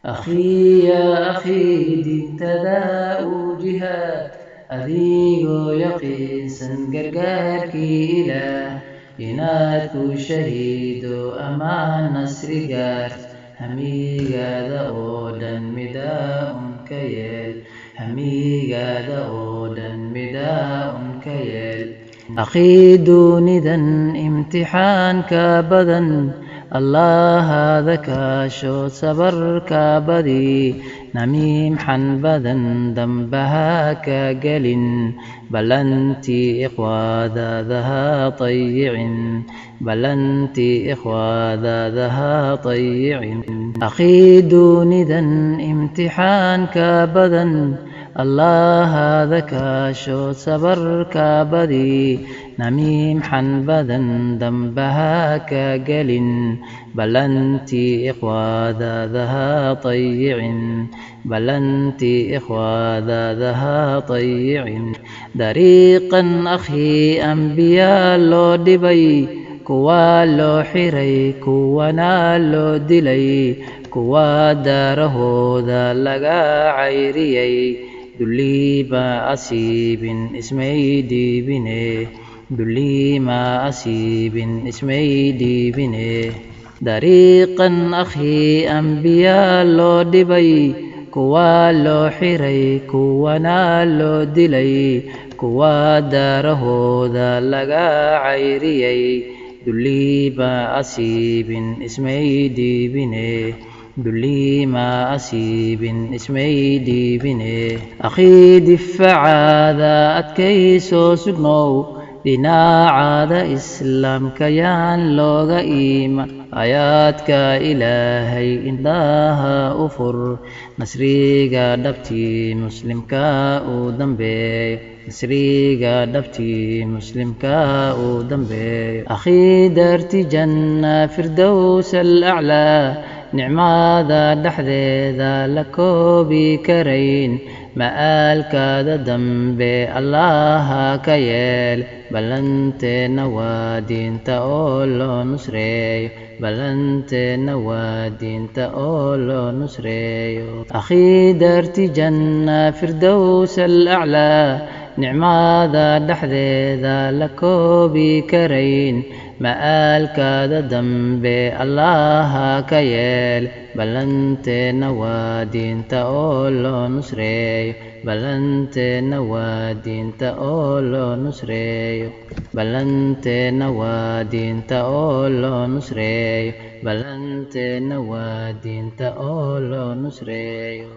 أخي يا أخي diintada u jihaad adigoo yaqiinsan gargaarkii ilaah inaad ku shahiido amaan nasri gaart hamigaada oo dhan mida un ka yeel hamigaada oo dhan mida un ka yeel akhii duunidan imtixaanka badan allahaada kaasho sabarka badi namiimxan badan dambaha ka gelin ballantii ikhwaadadaha dayicin ballantii ikhwaadadaha dayicin akhii duunidan imtixaanka badan allahaada kaasho sabarka badi namiimxan badan dambaha ka gelin ballantii ikhwaadadaha dayicin ballantii ikhwaadadaha dayicin dariiqan akhii ambiyaa loo dhibay kuwaa loo xiray kuwana loo dilay kuwa daarahooda laga cayriyey dulliima asiibin ismay dhiibine dulliima asiibin ismay dhiibine dariiqan akhii ambiyaa loo dhibay kuwa loo xiray kuwana loo dilay kuwa daarahooda laga cayriyey dulliima asiibin ismay dhiibine dulliima asiibin ismay dhiibine. Akhii difacaada adkaysoo sugnow. Dhinacaada islaamka yaan looga iiman aayaadka ilaahay indhaha u fur. Nasriga dhabtii muslimka uu dambeeyo. Nasriga dhabtii muslimka uu dambeeyo. Akhii daarti janna firdows alaclaa nicmada dhexdeeda la koobi karayn ma'aalkaada dambe allaha ka yeel ballanteenna waa diinta oo loo nusreeyo ballanteenna waa diinta oo loo nusreeyo. Akhii daarti janna firdows alaclaa nicmada dhexdeeda la koobi karayn ma'aalkaada dambe allaha ka yeel. Ballanteenna waa diinta oo loo nusreeyo ballanteenna waa diinta oo loo nusreeyo. Ballanteenna waa diinta oo loo nusreeyo ballanteenna waa diinta oo loo nusreeyo